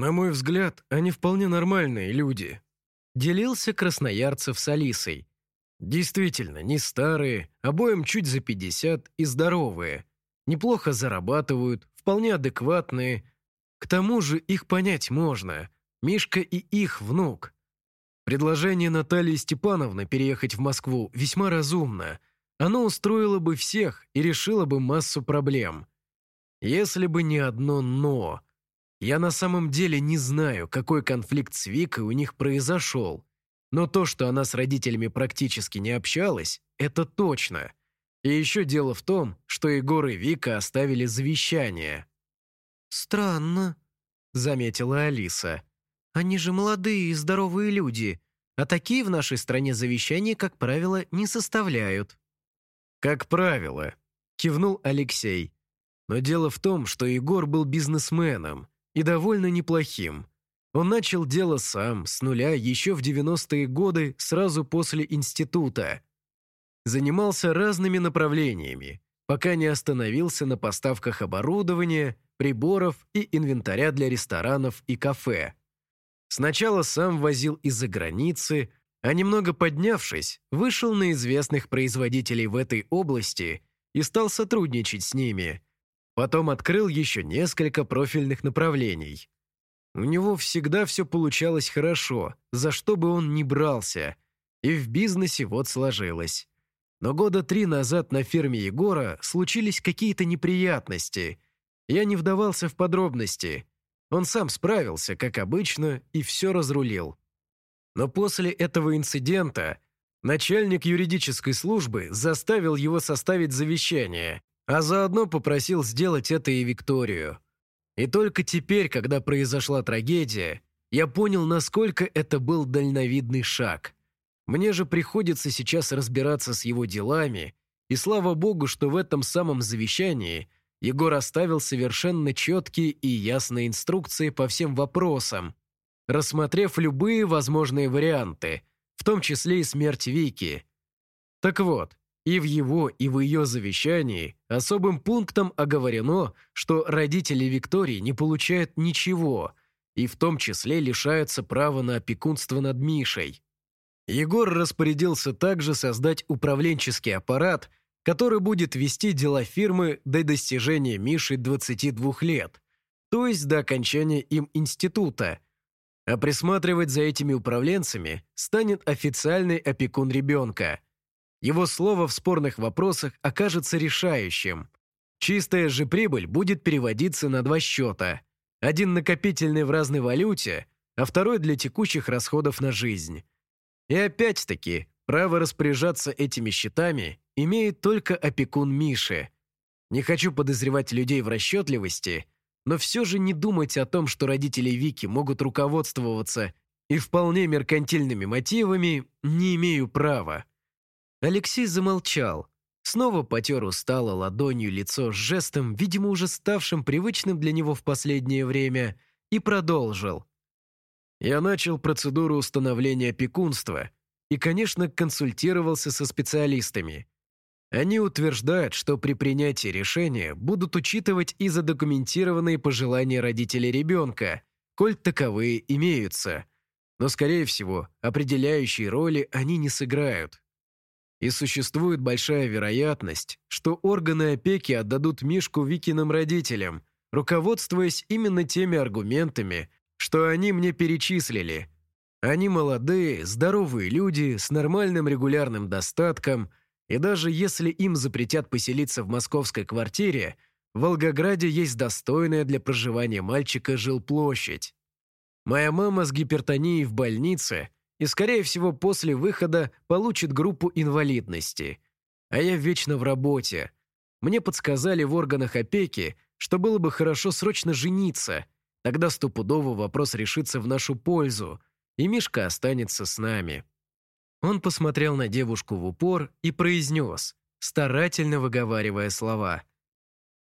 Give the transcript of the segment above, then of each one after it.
На мой взгляд, они вполне нормальные люди. Делился Красноярцев с Алисой. Действительно, не старые, обоим чуть за 50 и здоровые. Неплохо зарабатывают, вполне адекватные. К тому же их понять можно. Мишка и их внук. Предложение Натальи Степановны переехать в Москву весьма разумно. Оно устроило бы всех и решило бы массу проблем. Если бы не одно «но». Я на самом деле не знаю, какой конфликт с Викой у них произошел. Но то, что она с родителями практически не общалась, это точно. И еще дело в том, что Егор и Вика оставили завещание. «Странно», — заметила Алиса. «Они же молодые и здоровые люди, а такие в нашей стране завещания, как правило, не составляют». «Как правило», — кивнул Алексей. Но дело в том, что Егор был бизнесменом и довольно неплохим. Он начал дело сам, с нуля, еще в 90-е годы, сразу после института. Занимался разными направлениями, пока не остановился на поставках оборудования, приборов и инвентаря для ресторанов и кафе. Сначала сам возил из-за границы, а немного поднявшись, вышел на известных производителей в этой области и стал сотрудничать с ними. Потом открыл еще несколько профильных направлений – у него всегда все получалось хорошо, за что бы он ни брался. И в бизнесе вот сложилось. Но года три назад на ферме Егора случились какие-то неприятности. Я не вдавался в подробности. Он сам справился, как обычно, и все разрулил. Но после этого инцидента начальник юридической службы заставил его составить завещание, а заодно попросил сделать это и Викторию. И только теперь, когда произошла трагедия, я понял, насколько это был дальновидный шаг. Мне же приходится сейчас разбираться с его делами, и слава богу, что в этом самом завещании Егор оставил совершенно четкие и ясные инструкции по всем вопросам, рассмотрев любые возможные варианты, в том числе и смерть Вики. Так вот, и в его, и в ее завещании особым пунктом оговорено, что родители Виктории не получают ничего, и в том числе лишаются права на опекунство над Мишей. Егор распорядился также создать управленческий аппарат, который будет вести дела фирмы до достижения Миши 22 лет, то есть до окончания им института, а присматривать за этими управленцами станет официальный опекун ребенка – его слово в спорных вопросах окажется решающим. Чистая же прибыль будет переводиться на два счета. Один накопительный в разной валюте, а второй для текущих расходов на жизнь. И опять-таки, право распоряжаться этими счетами имеет только опекун Миши. Не хочу подозревать людей в расчетливости, но все же не думать о том, что родители Вики могут руководствоваться и вполне меркантильными мотивами, не имею права. Алексей замолчал, снова потер устало ладонью лицо с жестом, видимо, уже ставшим привычным для него в последнее время, и продолжил. «Я начал процедуру установления опекунства и, конечно, консультировался со специалистами. Они утверждают, что при принятии решения будут учитывать и задокументированные пожелания родителей ребенка, коль таковые имеются. Но, скорее всего, определяющей роли они не сыграют. И существует большая вероятность, что органы опеки отдадут Мишку Викиным родителям, руководствуясь именно теми аргументами, что они мне перечислили. Они молодые, здоровые люди с нормальным регулярным достатком, и даже если им запретят поселиться в московской квартире, в Волгограде есть достойная для проживания мальчика жилплощадь. Моя мама с гипертонией в больнице – и, скорее всего, после выхода получит группу инвалидности. А я вечно в работе. Мне подсказали в органах опеки, что было бы хорошо срочно жениться. Тогда стопудово вопрос решится в нашу пользу, и Мишка останется с нами». Он посмотрел на девушку в упор и произнес, старательно выговаривая слова.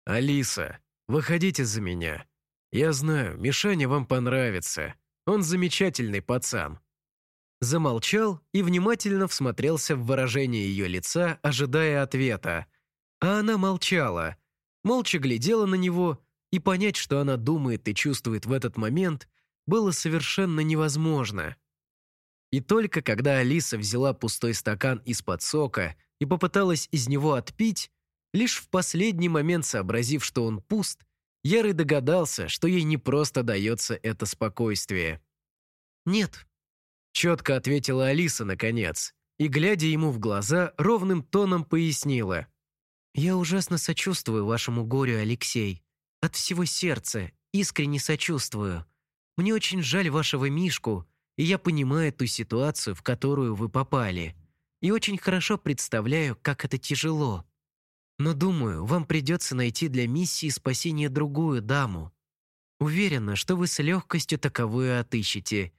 «Алиса, выходите за меня. Я знаю, Мишаня вам понравится. Он замечательный пацан замолчал и внимательно всмотрелся в выражение ее лица, ожидая ответа. А она молчала, молча глядела на него, и понять, что она думает и чувствует в этот момент, было совершенно невозможно. И только когда Алиса взяла пустой стакан из-под сока и попыталась из него отпить, лишь в последний момент сообразив, что он пуст, Ярый догадался, что ей не просто дается это спокойствие. «Нет», — четко ответила Алиса наконец, и, глядя ему в глаза, ровным тоном пояснила. «Я ужасно сочувствую вашему горю, Алексей. От всего сердца, искренне сочувствую. Мне очень жаль вашего Мишку, и я понимаю ту ситуацию, в которую вы попали. И очень хорошо представляю, как это тяжело. Но думаю, вам придется найти для миссии спасения другую даму. Уверена, что вы с легкостью таковую отыщете.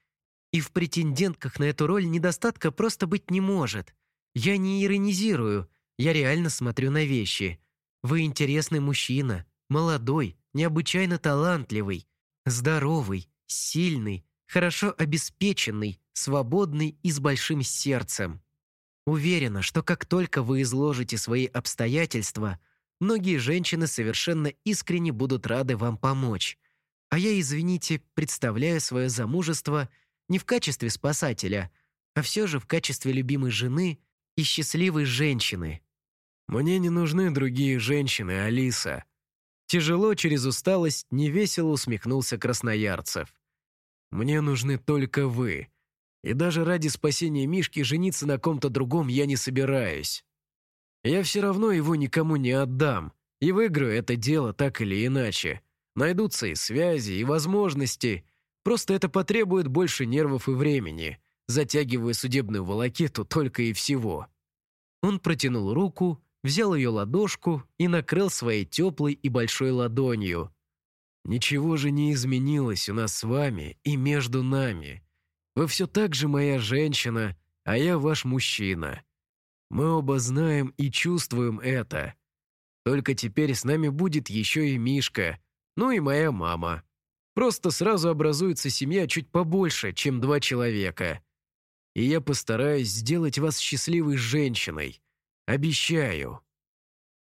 И в претендентках на эту роль недостатка просто быть не может. Я не иронизирую, я реально смотрю на вещи. Вы интересный мужчина, молодой, необычайно талантливый, здоровый, сильный, хорошо обеспеченный, свободный и с большим сердцем. Уверена, что как только вы изложите свои обстоятельства, многие женщины совершенно искренне будут рады вам помочь. А я, извините, представляю свое замужество не в качестве спасателя, а все же в качестве любимой жены и счастливой женщины. Мне не нужны другие женщины, Алиса. Тяжело через усталость невесело усмехнулся Красноярцев. Мне нужны только вы. И даже ради спасения Мишки жениться на ком-то другом я не собираюсь. Я все равно его никому не отдам, и выиграю это дело так или иначе. Найдутся и связи, и возможности. Просто это потребует больше нервов и времени, затягивая судебную волокиту только и всего. Он протянул руку, взял ее ладошку и накрыл своей теплой и большой ладонью. «Ничего же не изменилось у нас с вами и между нами. Вы все так же моя женщина, а я ваш мужчина. Мы оба знаем и чувствуем это. Только теперь с нами будет еще и Мишка, ну и моя мама. Просто сразу образуется семья чуть побольше, чем два человека. И я постараюсь сделать вас счастливой женщиной. Обещаю».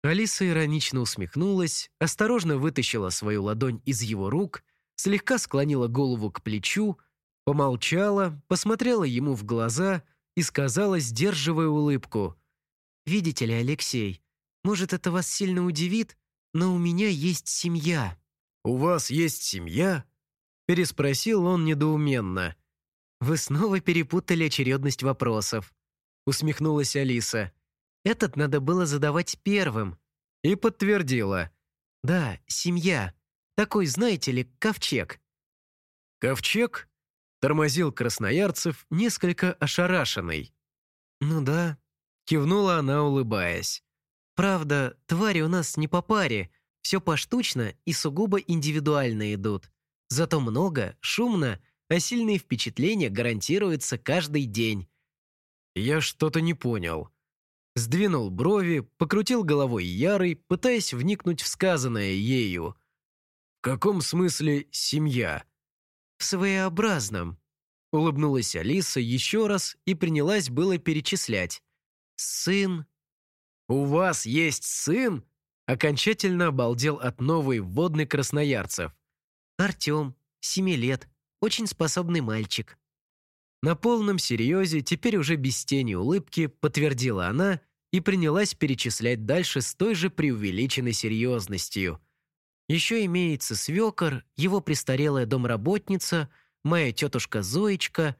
Алиса иронично усмехнулась, осторожно вытащила свою ладонь из его рук, слегка склонила голову к плечу, Помолчала, посмотрела ему в глаза и сказала, сдерживая улыбку. «Видите ли, Алексей, может, это вас сильно удивит, но у меня есть семья». «У вас есть семья?» Переспросил он недоуменно. «Вы снова перепутали очередность вопросов», усмехнулась Алиса. «Этот надо было задавать первым». И подтвердила. «Да, семья. Такой, знаете ли, ковчег». «Ковчег?» Тормозил Красноярцев, несколько ошарашенный. «Ну да», — кивнула она, улыбаясь. «Правда, твари у нас не по паре, все поштучно и сугубо индивидуально идут. Зато много, шумно, а сильные впечатления гарантируются каждый день». «Я что-то не понял». Сдвинул брови, покрутил головой Ярый, пытаясь вникнуть в сказанное ею. «В каком смысле семья?» в своеобразном», — улыбнулась Алиса еще раз и принялась было перечислять. «Сын». «У вас есть сын?» Окончательно обалдел от новой вводной красноярцев. «Артем, семи лет, очень способный мальчик». На полном серьезе, теперь уже без тени улыбки, подтвердила она и принялась перечислять дальше с той же преувеличенной серьезностью – еще имеется свекор, его престарелая домработница, моя тетушка Зоечка,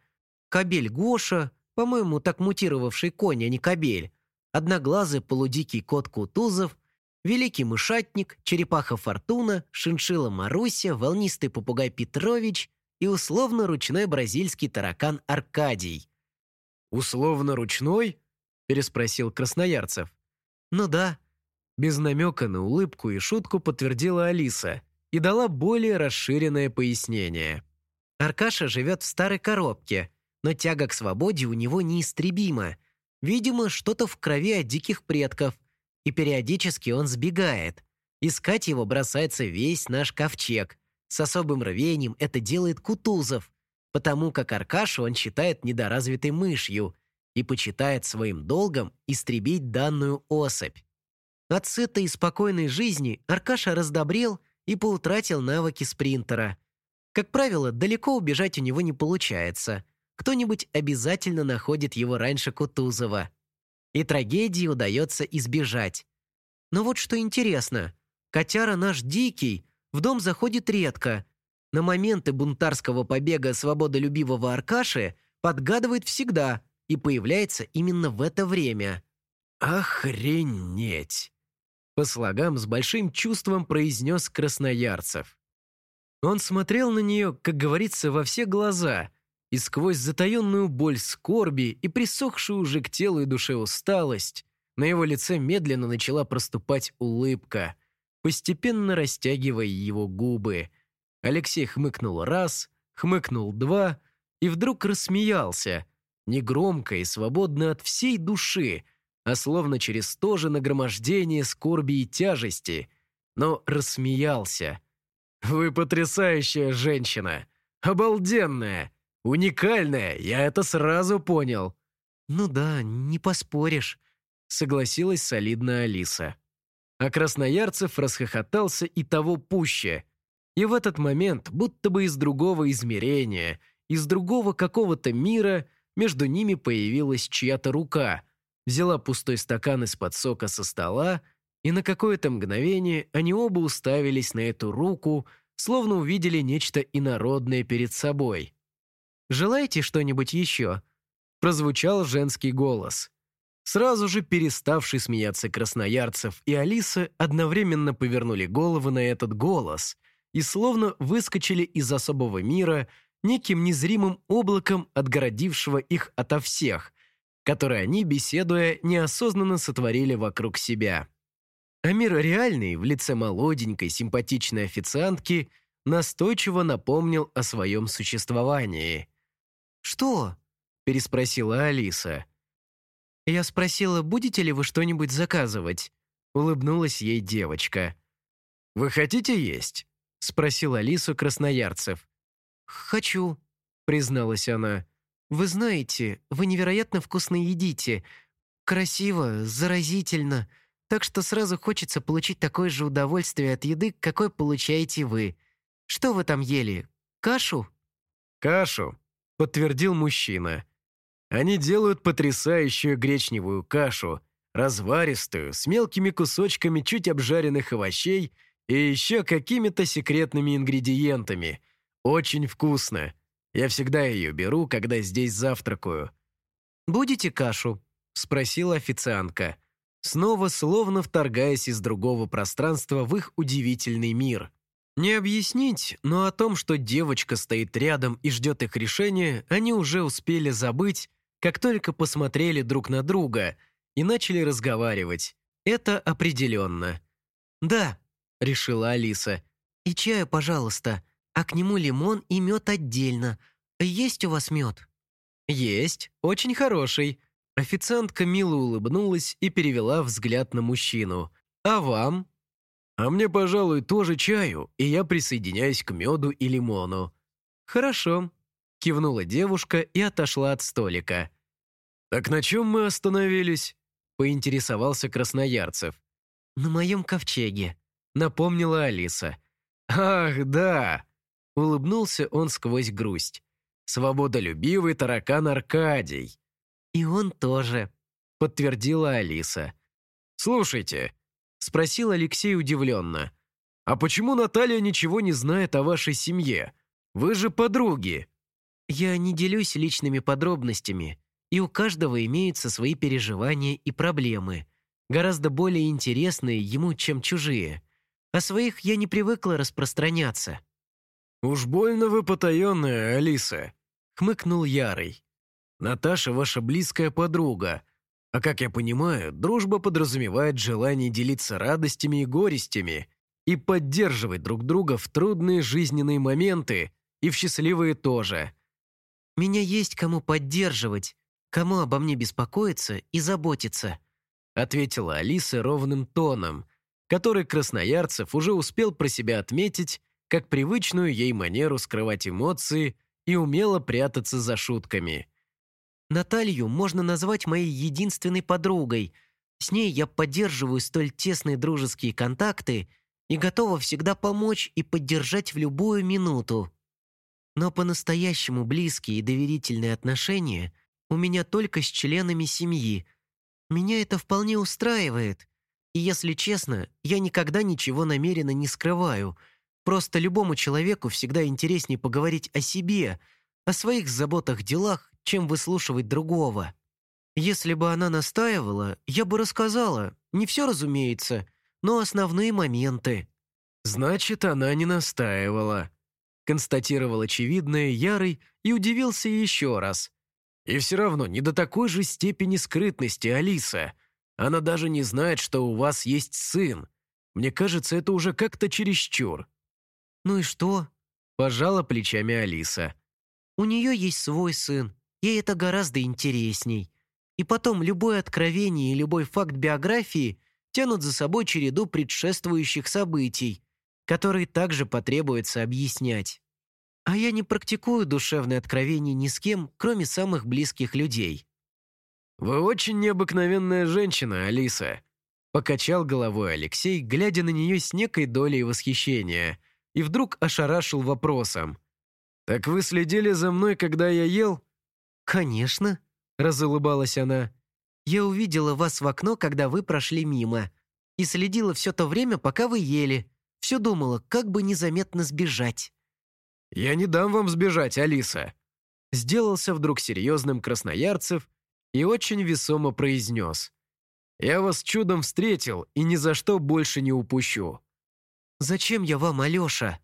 кобель Гоша, по-моему, так мутировавший конь, а не кобель, одноглазый полудикий кот Кутузов, великий мышатник, черепаха Фортуна, шиншила Маруся, волнистый попугай Петрович и условно-ручной бразильский таракан Аркадий. «Условно-ручной?» – переспросил Красноярцев. «Ну да, без намека на улыбку и шутку подтвердила Алиса и дала более расширенное пояснение. Аркаша живет в старой коробке, но тяга к свободе у него неистребима. Видимо, что-то в крови от диких предков, и периодически он сбегает. Искать его бросается весь наш ковчег. С особым рвением это делает Кутузов, потому как Аркашу он считает недоразвитой мышью и почитает своим долгом истребить данную особь. От сытой и спокойной жизни Аркаша раздобрел и поутратил навыки спринтера. Как правило, далеко убежать у него не получается. Кто-нибудь обязательно находит его раньше Кутузова. И трагедии удается избежать. Но вот что интересно. Котяра наш дикий, в дом заходит редко. На моменты бунтарского побега свободолюбивого Аркаши подгадывает всегда и появляется именно в это время. «Охренеть!» По слогам с большим чувством произнес Красноярцев. Он смотрел на нее, как говорится, во все глаза, и сквозь затаенную боль скорби и присохшую уже к телу и душе усталость, на его лице медленно начала проступать улыбка, постепенно растягивая его губы. Алексей хмыкнул раз, хмыкнул два и вдруг рассмеялся, негромко и свободно от всей души, а словно через то же нагромождение скорби и тяжести, но рассмеялся – «Вы потрясающая женщина! Обалденная! Уникальная! Я это сразу понял!» «Ну да, не поспоришь», — согласилась солидная Алиса. А Красноярцев расхохотался и того пуще. И в этот момент, будто бы из другого измерения, из другого какого-то мира, между ними появилась чья-то рука, взяла пустой стакан из-под сока со стола и на какое-то мгновение они оба уставились на эту руку, словно увидели нечто инородное перед собой. «Желаете что-нибудь еще?» Прозвучал женский голос. Сразу же переставший смеяться Красноярцев и Алиса одновременно повернули головы на этот голос и словно выскочили из особого мира неким незримым облаком, отгородившего их ото всех, которые они, беседуя, неосознанно сотворили вокруг себя. А мир реальный в лице молоденькой, симпатичной официантки настойчиво напомнил о своем существовании. «Что?» – переспросила Алиса. «Я спросила, будете ли вы что-нибудь заказывать?» – улыбнулась ей девочка. «Вы хотите есть?» – спросил Алису Красноярцев. «Хочу», – призналась она. «Вы знаете, вы невероятно вкусно едите. Красиво, заразительно. Так что сразу хочется получить такое же удовольствие от еды, какое получаете вы. Что вы там ели? Кашу?» «Кашу», — подтвердил мужчина. «Они делают потрясающую гречневую кашу, разваристую, с мелкими кусочками чуть обжаренных овощей и еще какими-то секретными ингредиентами. Очень вкусно. Я всегда ее беру, когда здесь завтракаю». «Будете кашу?» — спросила официантка снова словно вторгаясь из другого пространства в их удивительный мир. Не объяснить, но о том, что девочка стоит рядом и ждет их решения, они уже успели забыть, как только посмотрели друг на друга и начали разговаривать. Это определенно. «Да», — решила Алиса. «И чаю, пожалуйста, а к нему лимон и мед отдельно. Есть у вас мед?» «Есть, очень хороший», Официантка мило улыбнулась и перевела взгляд на мужчину. «А вам?» «А мне, пожалуй, тоже чаю, и я присоединяюсь к меду и лимону». «Хорошо», — кивнула девушка и отошла от столика. «Так на чем мы остановились?» — поинтересовался Красноярцев. «На моем ковчеге», — напомнила Алиса. «Ах, да!» — улыбнулся он сквозь грусть. «Свободолюбивый таракан Аркадий». «И он тоже», — подтвердила Алиса. «Слушайте», — спросил Алексей удивленно, «а почему Наталья ничего не знает о вашей семье? Вы же подруги». «Я не делюсь личными подробностями, и у каждого имеются свои переживания и проблемы, гораздо более интересные ему, чем чужие. О своих я не привыкла распространяться». «Уж больно вы потаенная, Алиса», — хмыкнул Ярый. Наташа ваша близкая подруга. А как я понимаю, дружба подразумевает желание делиться радостями и горестями и поддерживать друг друга в трудные жизненные моменты и в счастливые тоже. Меня есть кому поддерживать, кому обо мне беспокоиться и заботиться», ответила Алиса ровным тоном, который Красноярцев уже успел про себя отметить как привычную ей манеру скрывать эмоции и умело прятаться за шутками. Наталью можно назвать моей единственной подругой. С ней я поддерживаю столь тесные дружеские контакты и готова всегда помочь и поддержать в любую минуту». Но по-настоящему близкие и доверительные отношения у меня только с членами семьи. Меня это вполне устраивает. И если честно, я никогда ничего намеренно не скрываю. Просто любому человеку всегда интереснее поговорить о себе, о своих заботах, делах, чем выслушивать другого. Если бы она настаивала, я бы рассказала. Не все, разумеется, но основные моменты. Значит, она не настаивала. Констатировал очевидное Ярый и удивился еще раз. И все равно не до такой же степени скрытности, Алиса. Она даже не знает, что у вас есть сын. Мне кажется, это уже как-то чересчур». «Ну и что?» – пожала плечами Алиса. «У нее есть свой сын. Ей это гораздо интересней. И потом, любое откровение и любой факт биографии тянут за собой череду предшествующих событий, которые также потребуется объяснять. А я не практикую душевное откровение ни с кем, кроме самых близких людей. «Вы очень необыкновенная женщина, Алиса», — покачал головой Алексей, глядя на нее с некой долей восхищения, и вдруг ошарашил вопросом. «Так вы следили за мной, когда я ел?» «Конечно», — разулыбалась она. «Я увидела вас в окно, когда вы прошли мимо, и следила все то время, пока вы ели. Все думала, как бы незаметно сбежать». «Я не дам вам сбежать, Алиса», — сделался вдруг серьезным Красноярцев и очень весомо произнес. «Я вас чудом встретил и ни за что больше не упущу». «Зачем я вам, Алеша?»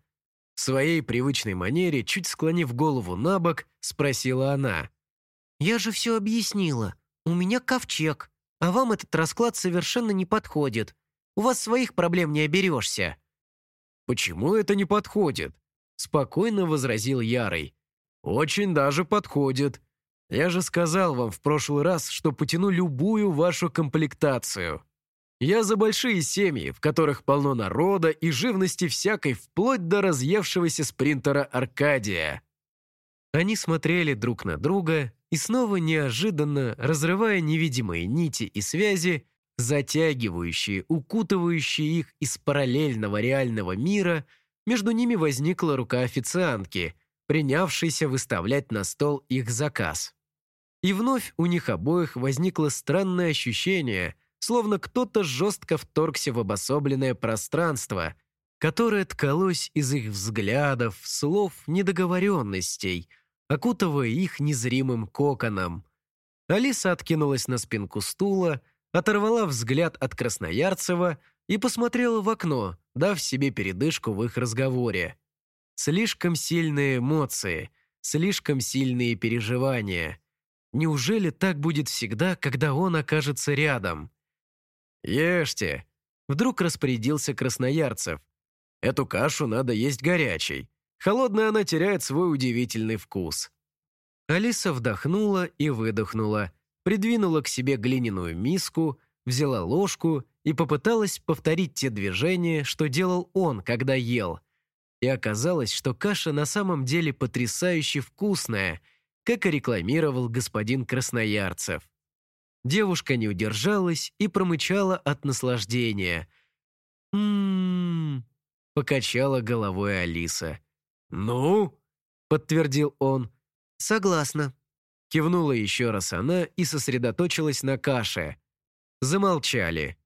В своей привычной манере, чуть склонив голову на бок, спросила она. «Я же все объяснила. У меня ковчег, а вам этот расклад совершенно не подходит. У вас своих проблем не оберешься». «Почему это не подходит?» Спокойно возразил Ярый. «Очень даже подходит. Я же сказал вам в прошлый раз, что потяну любую вашу комплектацию. Я за большие семьи, в которых полно народа и живности всякой, вплоть до разъевшегося спринтера Аркадия». Они смотрели друг на друга и снова неожиданно, разрывая невидимые нити и связи, затягивающие, укутывающие их из параллельного реального мира, между ними возникла рука официантки, принявшейся выставлять на стол их заказ. И вновь у них обоих возникло странное ощущение, словно кто-то жестко вторгся в обособленное пространство, которое ткалось из их взглядов, слов, недоговоренностей, окутывая их незримым коконом. Алиса откинулась на спинку стула, оторвала взгляд от Красноярцева и посмотрела в окно, дав себе передышку в их разговоре. Слишком сильные эмоции, слишком сильные переживания – Неужели так будет всегда, когда он окажется рядом? «Ешьте!» — вдруг распорядился Красноярцев. «Эту кашу надо есть горячей. Холодная она теряет свой удивительный вкус». Алиса вдохнула и выдохнула, придвинула к себе глиняную миску, взяла ложку и попыталась повторить те движения, что делал он, когда ел. И оказалось, что каша на самом деле потрясающе вкусная — как и рекламировал господин Красноярцев. Девушка не удержалась и промычала от наслаждения. «М-м-м», покачала головой Алиса. «Ну?» — подтвердил он. «Согласна», — кивнула еще раз она и сосредоточилась на каше. Замолчали.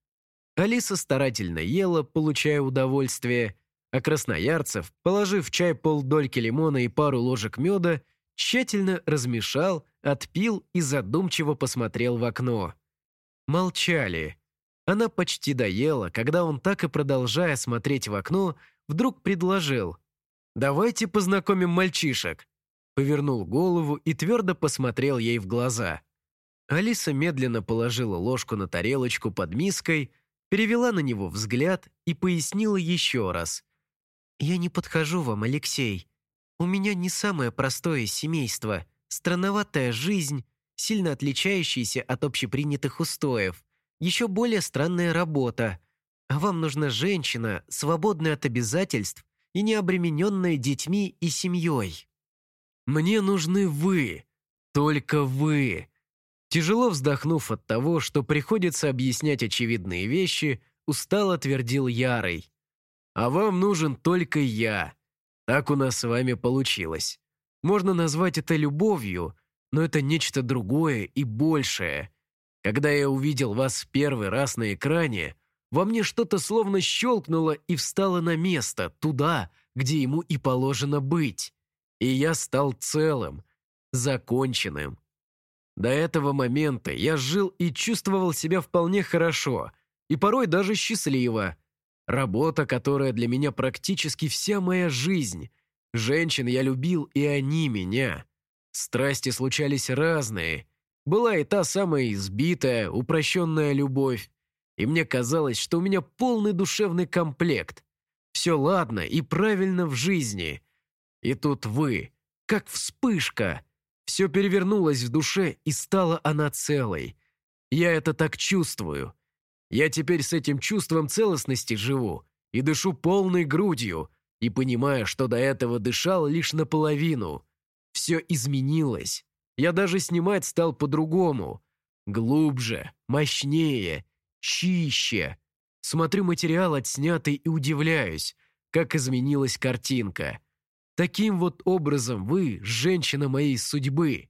Алиса старательно ела, получая удовольствие, а Красноярцев, положив в чай полдольки лимона и пару ложек меда, тщательно размешал, отпил и задумчиво посмотрел в окно. Молчали. Она почти доела, когда он, так и продолжая смотреть в окно, вдруг предложил. «Давайте познакомим мальчишек». Повернул голову и твердо посмотрел ей в глаза. Алиса медленно положила ложку на тарелочку под миской, перевела на него взгляд и пояснила еще раз. «Я не подхожу вам, Алексей. У меня не самое простое семейство, странноватая жизнь, сильно отличающаяся от общепринятых устоев, еще более странная работа. А вам нужна женщина, свободная от обязательств и не обремененная детьми и семьей. Мне нужны вы, только вы. Тяжело вздохнув от того, что приходится объяснять очевидные вещи, устало твердил Ярый. А вам нужен только я. Так у нас с вами получилось. Можно назвать это любовью, но это нечто другое и большее. Когда я увидел вас первый раз на экране, во мне что-то словно щелкнуло и встало на место, туда, где ему и положено быть. И я стал целым, законченным. До этого момента я жил и чувствовал себя вполне хорошо, и порой даже счастливо. Работа, которая для меня практически вся моя жизнь. Женщин я любил, и они меня. Страсти случались разные. Была и та самая избитая, упрощенная любовь. И мне казалось, что у меня полный душевный комплект. Все ладно и правильно в жизни. И тут вы, как вспышка. Все перевернулось в душе, и стала она целой. Я это так чувствую. Я теперь с этим чувством целостности живу и дышу полной грудью, и понимаю, что до этого дышал лишь наполовину. Все изменилось. Я даже снимать стал по-другому. Глубже, мощнее, чище. Смотрю материал отснятый и удивляюсь, как изменилась картинка. Таким вот образом вы – женщина моей судьбы.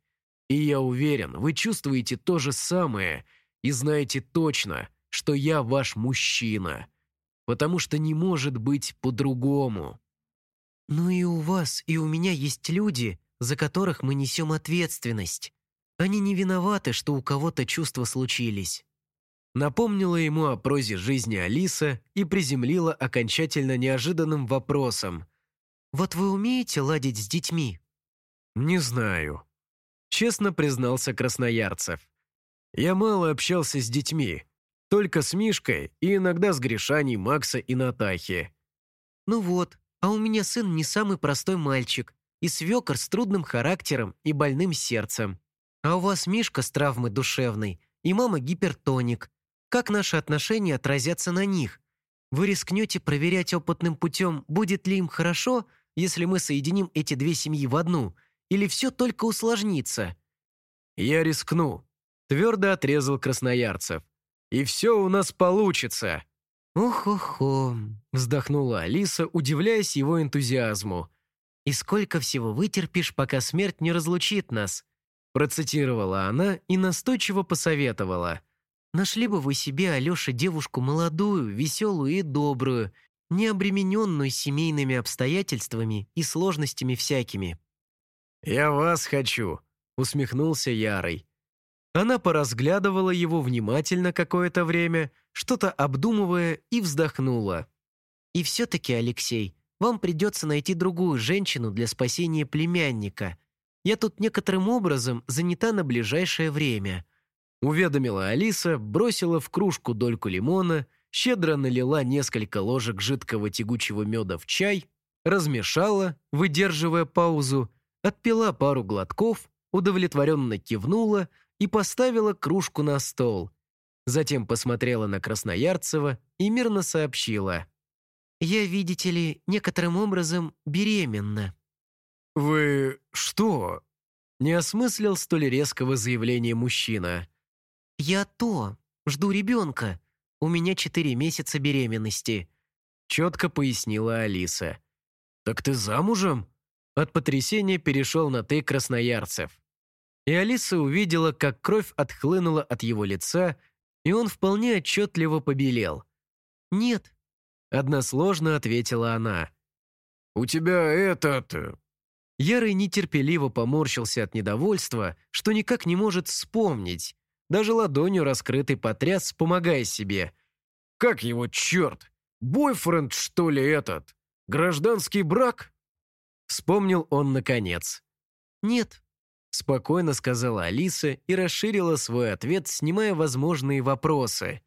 И я уверен, вы чувствуете то же самое и знаете точно, что я ваш мужчина. Потому что не может быть по-другому. «Ну и у вас, и у меня есть люди, за которых мы несем ответственность. Они не виноваты, что у кого-то чувства случились». Напомнила ему о прозе жизни Алиса и приземлила окончательно неожиданным вопросом. «Вот вы умеете ладить с детьми?» «Не знаю», — честно признался Красноярцев. «Я мало общался с детьми, только с Мишкой и иногда с Гришаней, Макса и Натахи». «Ну вот, а у меня сын не самый простой мальчик, и свекор с трудным характером и больным сердцем. А у вас Мишка с травмой душевной, и мама гипертоник. Как наши отношения отразятся на них? Вы рискнете проверять опытным путем, будет ли им хорошо, если мы соединим эти две семьи в одну, или все только усложнится?» «Я рискну», — твердо отрезал Красноярцев. «И все у нас получится». «Ох-охо», — вздохнула Алиса, удивляясь его энтузиазму. «И сколько всего вытерпишь, пока смерть не разлучит нас?» Процитировала она и настойчиво посоветовала. Нашли бы вы себе, Алёша, девушку молодую, веселую и добрую, не обремененную семейными обстоятельствами и сложностями всякими». «Я вас хочу», — усмехнулся Ярый. Она поразглядывала его внимательно какое-то время, что-то обдумывая, и вздохнула. «И все-таки, Алексей, вам придется найти другую женщину для спасения племянника. Я тут некоторым образом занята на ближайшее время. Уведомила Алиса, бросила в кружку дольку лимона, щедро налила несколько ложек жидкого тягучего меда в чай, размешала, выдерживая паузу, отпила пару глотков, удовлетворенно кивнула и поставила кружку на стол. Затем посмотрела на Красноярцева и мирно сообщила. «Я, видите ли, некоторым образом беременна». «Вы что?» Не осмыслил столь резкого заявления мужчина. «Я то. Жду ребенка. У меня четыре месяца беременности», — четко пояснила Алиса. «Так ты замужем?» От потрясения перешел на «ты» Красноярцев. И Алиса увидела, как кровь отхлынула от его лица, и он вполне отчетливо побелел. «Нет», — односложно ответила она. «У тебя этот...» Ярый нетерпеливо поморщился от недовольства, что никак не может вспомнить, даже ладонью раскрытой потряс, помогая себе. «Как его черт? Бойфренд, что ли, этот? Гражданский брак?» Вспомнил он наконец. «Нет», — спокойно сказала Алиса и расширила свой ответ, снимая возможные вопросы.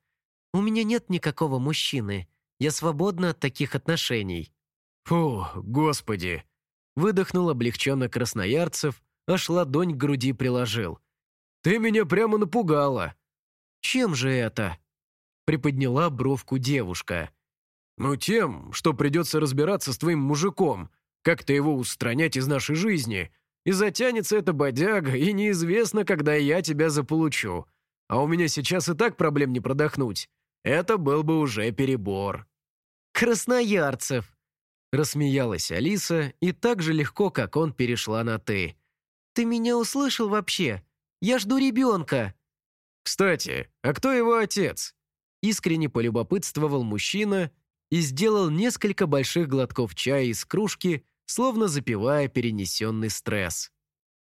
«У меня нет никакого мужчины. Я свободна от таких отношений». «Фу, господи!» Выдохнул облегченно Красноярцев, аж ладонь к груди приложил. «Ты меня прямо напугала». «Чем же это?» Приподняла бровку девушка. «Ну тем, что придется разбираться с твоим мужиком, как-то его устранять из нашей жизни, и затянется эта бодяга, и неизвестно, когда я тебя заполучу. А у меня сейчас и так проблем не продохнуть. Это был бы уже перебор». «Красноярцев!» Рассмеялась Алиса и так же легко, как он, перешла на «ты». «Ты меня услышал вообще? Я жду ребенка!» «Кстати, а кто его отец?» Искренне полюбопытствовал мужчина и сделал несколько больших глотков чая из кружки, словно запивая перенесенный стресс.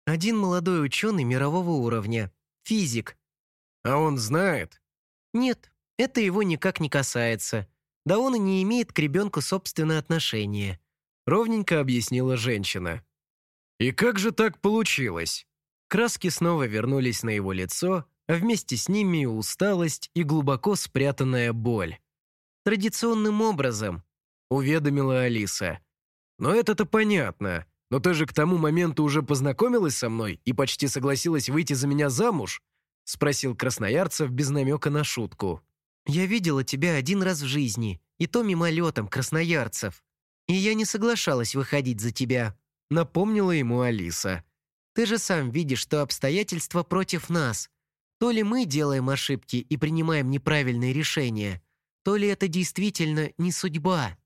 «Один молодой ученый мирового уровня. Физик». «А он знает?» «Нет, это его никак не касается. Да он и не имеет к ребенку собственное отношение», ровненько объяснила женщина. «И как же так получилось?» Краски снова вернулись на его лицо, а вместе с ними усталость и глубоко спрятанная боль. «Традиционным образом», — уведомила Алиса. «Но это-то понятно. Но ты же к тому моменту уже познакомилась со мной и почти согласилась выйти за меня замуж?» — спросил Красноярцев без намека на шутку. «Я видела тебя один раз в жизни, и то мимолетом, красноярцев. И я не соглашалась выходить за тебя», — напомнила ему Алиса. «Ты же сам видишь, что обстоятельства против нас. То ли мы делаем ошибки и принимаем неправильные решения, то ли это действительно не судьба.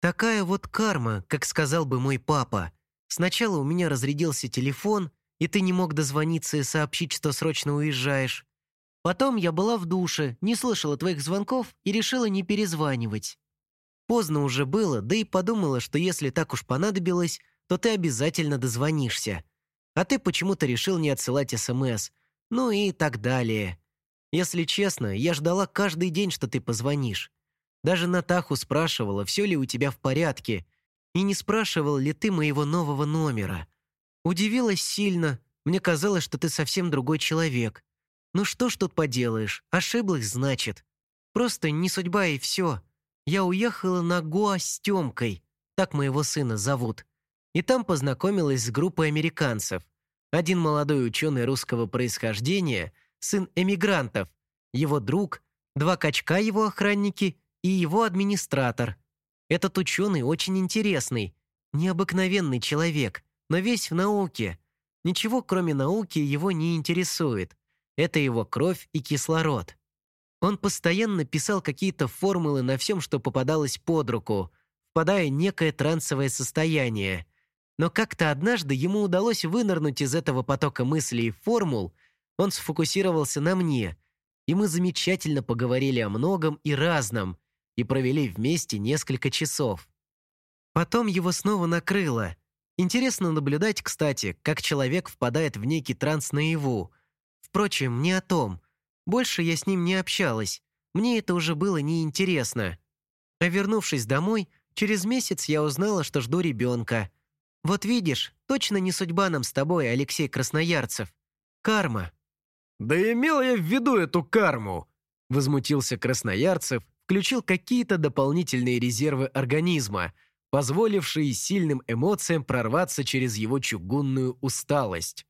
Такая вот карма, как сказал бы мой папа. Сначала у меня разрядился телефон, и ты не мог дозвониться и сообщить, что срочно уезжаешь. Потом я была в душе, не слышала твоих звонков и решила не перезванивать. Поздно уже было, да и подумала, что если так уж понадобилось, то ты обязательно дозвонишься. А ты почему-то решил не отсылать СМС. Ну и так далее. Если честно, я ждала каждый день, что ты позвонишь. Даже Натаху спрашивала, все ли у тебя в порядке, и не спрашивал ли ты моего нового номера. Удивилась сильно, мне казалось, что ты совсем другой человек. Ну что ж тут поделаешь, ошиблась, значит. Просто не судьба и все. Я уехала на Гоа с Тёмкой, так моего сына зовут. И там познакомилась с группой американцев. Один молодой ученый русского происхождения, сын эмигрантов, его друг, два качка его охранники и его администратор. Этот ученый очень интересный, необыкновенный человек, но весь в науке. Ничего, кроме науки, его не интересует. Это его кровь и кислород. Он постоянно писал какие-то формулы на всем, что попадалось под руку, впадая в некое трансовое состояние. Но как-то однажды ему удалось вынырнуть из этого потока мыслей и формул, он сфокусировался на мне, и мы замечательно поговорили о многом и разном, и провели вместе несколько часов. Потом его снова накрыло. Интересно наблюдать, кстати, как человек впадает в некий транс наяву, Впрочем, не о том. Больше я с ним не общалась. Мне это уже было неинтересно. А вернувшись домой, через месяц я узнала, что жду ребенка. Вот видишь, точно не судьба нам с тобой, Алексей Красноярцев. Карма. «Да имел я в виду эту карму!» Возмутился Красноярцев, включил какие-то дополнительные резервы организма, позволившие сильным эмоциям прорваться через его чугунную усталость.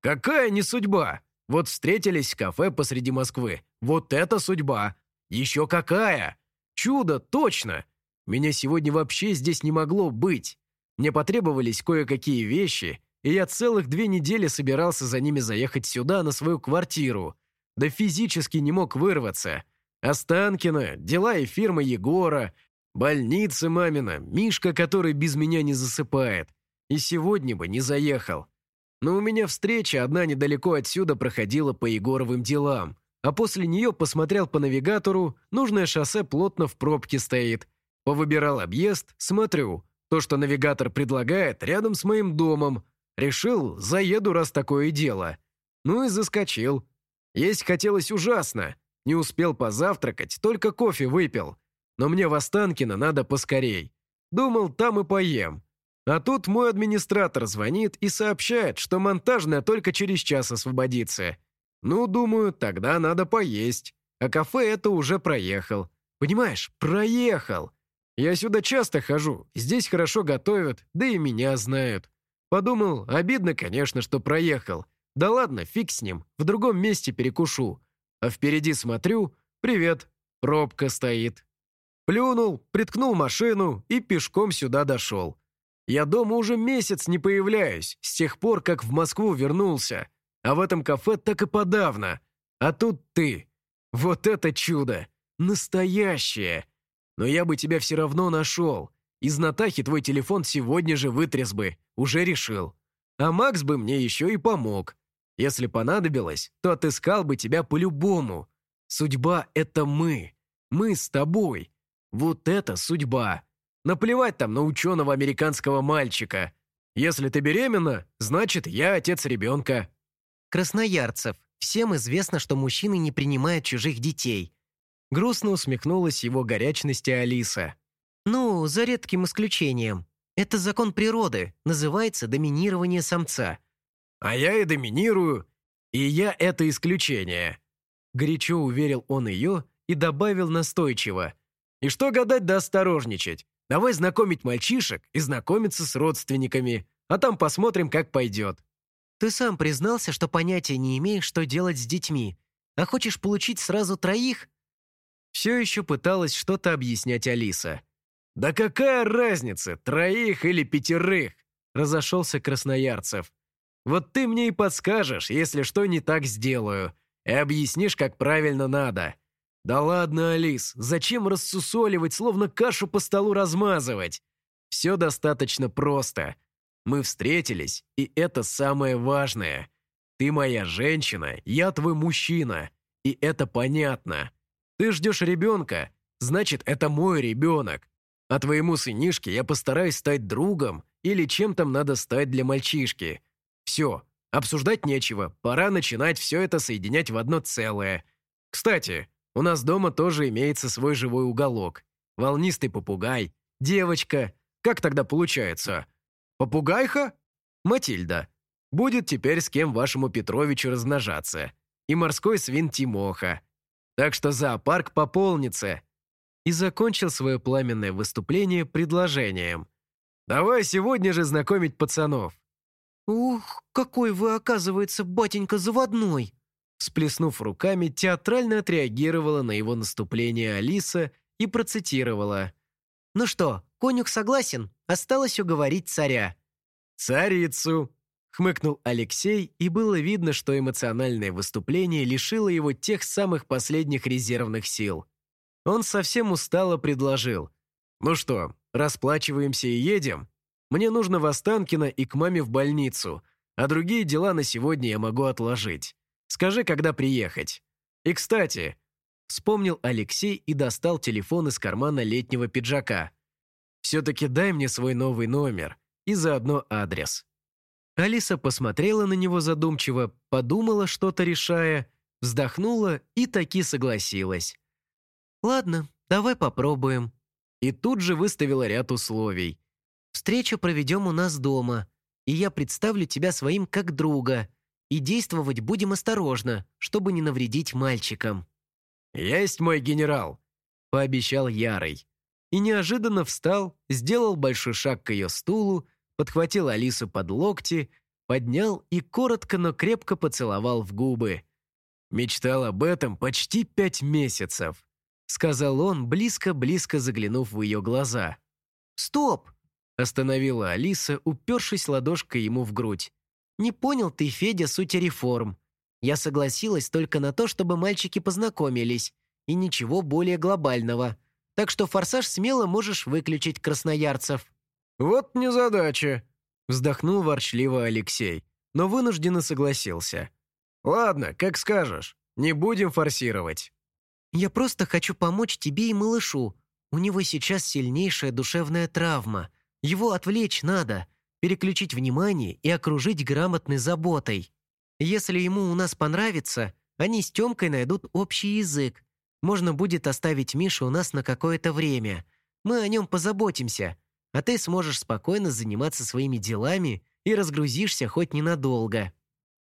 «Какая не судьба? Вот встретились в кафе посреди Москвы. Вот это судьба! Еще какая! Чудо, точно! Меня сегодня вообще здесь не могло быть. Мне потребовались кое-какие вещи, и я целых две недели собирался за ними заехать сюда, на свою квартиру. Да физически не мог вырваться. Останкино, дела и фирма Егора, больница мамина, Мишка, который без меня не засыпает. И сегодня бы не заехал. Но у меня встреча одна недалеко отсюда проходила по Егоровым делам, а после нее посмотрел по навигатору, нужное шоссе плотно в пробке стоит. Повыбирал объезд, смотрю, то, что навигатор предлагает, рядом с моим домом. Решил, заеду, раз такое дело. Ну и заскочил. Есть хотелось ужасно. Не успел позавтракать, только кофе выпил. Но мне в Останкино надо поскорей. Думал, там и поем. А тут мой администратор звонит и сообщает, что монтажная только через час освободится. Ну, думаю, тогда надо поесть. А кафе это уже проехал. Понимаешь, проехал. Я сюда часто хожу, здесь хорошо готовят, да и меня знают. Подумал, обидно, конечно, что проехал. Да ладно, фиг с ним, в другом месте перекушу. А впереди смотрю, привет, пробка стоит. Плюнул, приткнул машину и пешком сюда дошел. Я дома уже месяц не появляюсь, с тех пор, как в Москву вернулся. А в этом кафе так и подавно. А тут ты. Вот это чудо! Настоящее! Но я бы тебя все равно нашел. Из Натахи твой телефон сегодня же вытряс бы, уже решил. А Макс бы мне еще и помог. Если понадобилось, то отыскал бы тебя по-любому. Судьба — это мы. Мы с тобой. Вот это судьба. Наплевать там на ученого американского мальчика. Если ты беременна, значит, я отец ребенка. Красноярцев. Всем известно, что мужчины не принимают чужих детей. Грустно усмехнулась его горячности Алиса. Ну, за редким исключением. Это закон природы, называется доминирование самца. А я и доминирую, и я это исключение. Горячо уверил он ее и добавил настойчиво. И что гадать да осторожничать. Давай знакомить мальчишек и знакомиться с родственниками, а там посмотрим, как пойдет. Ты сам признался, что понятия не имеешь, что делать с детьми, а хочешь получить сразу троих? Все еще пыталась что-то объяснять Алиса. «Да какая разница, троих или пятерых?» Разошелся Красноярцев. «Вот ты мне и подскажешь, если что не так сделаю, и объяснишь, как правильно надо. Да ладно, Алис, зачем рассусоливать, словно кашу по столу размазывать? Все достаточно просто. Мы встретились, и это самое важное. Ты моя женщина, я твой мужчина, и это понятно. Ты ждешь ребенка, значит, это мой ребенок. А твоему сынишке я постараюсь стать другом или чем там надо стать для мальчишки. Все, обсуждать нечего, пора начинать все это соединять в одно целое. Кстати, у нас дома тоже имеется свой живой уголок. Волнистый попугай, девочка. Как тогда получается? Попугайха? Матильда. Будет теперь с кем вашему Петровичу размножаться. И морской свин Тимоха. Так что зоопарк пополнится. И закончил свое пламенное выступление предложением. «Давай сегодня же знакомить пацанов». «Ух, какой вы, оказывается, батенька заводной!» Сплеснув руками, театрально отреагировала на его наступление Алиса и процитировала. «Ну что, конюх согласен? Осталось уговорить царя». «Царицу!» Хмыкнул Алексей, и было видно, что эмоциональное выступление лишило его тех самых последних резервных сил. Он совсем устало предложил. «Ну что, расплачиваемся и едем? Мне нужно в Останкино и к маме в больницу, а другие дела на сегодня я могу отложить. Скажи, когда приехать. И, кстати...» Вспомнил Алексей и достал телефон из кармана летнего пиджака. «Все-таки дай мне свой новый номер и заодно адрес». Алиса посмотрела на него задумчиво, подумала, что-то решая, вздохнула и таки согласилась. «Ладно, давай попробуем». И тут же выставила ряд условий. «Встречу проведем у нас дома, и я представлю тебя своим как друга, и действовать будем осторожно, чтобы не навредить мальчикам». «Есть мой генерал», — пообещал Ярый. И неожиданно встал, сделал большой шаг к ее стулу, подхватил Алису под локти, поднял и коротко, но крепко поцеловал в губы. «Мечтал об этом почти пять месяцев», — сказал он, близко-близко заглянув в ее глаза. «Стоп!» — остановила Алиса, упершись ладошкой ему в грудь. «Не понял ты, Федя, суть реформ. Я согласилась только на то, чтобы мальчики познакомились, и ничего более глобального. Так что форсаж смело можешь выключить красноярцев». «Вот незадача», — вздохнул ворчливо Алексей, но вынужденно согласился. «Ладно, как скажешь, не будем форсировать». «Я просто хочу помочь тебе и малышу. У него сейчас сильнейшая душевная травма. Его отвлечь надо, переключить внимание и окружить грамотной заботой. Если ему у нас понравится, они с Тёмкой найдут общий язык. Можно будет оставить Мишу у нас на какое-то время. Мы о нем позаботимся, а ты сможешь спокойно заниматься своими делами и разгрузишься хоть ненадолго.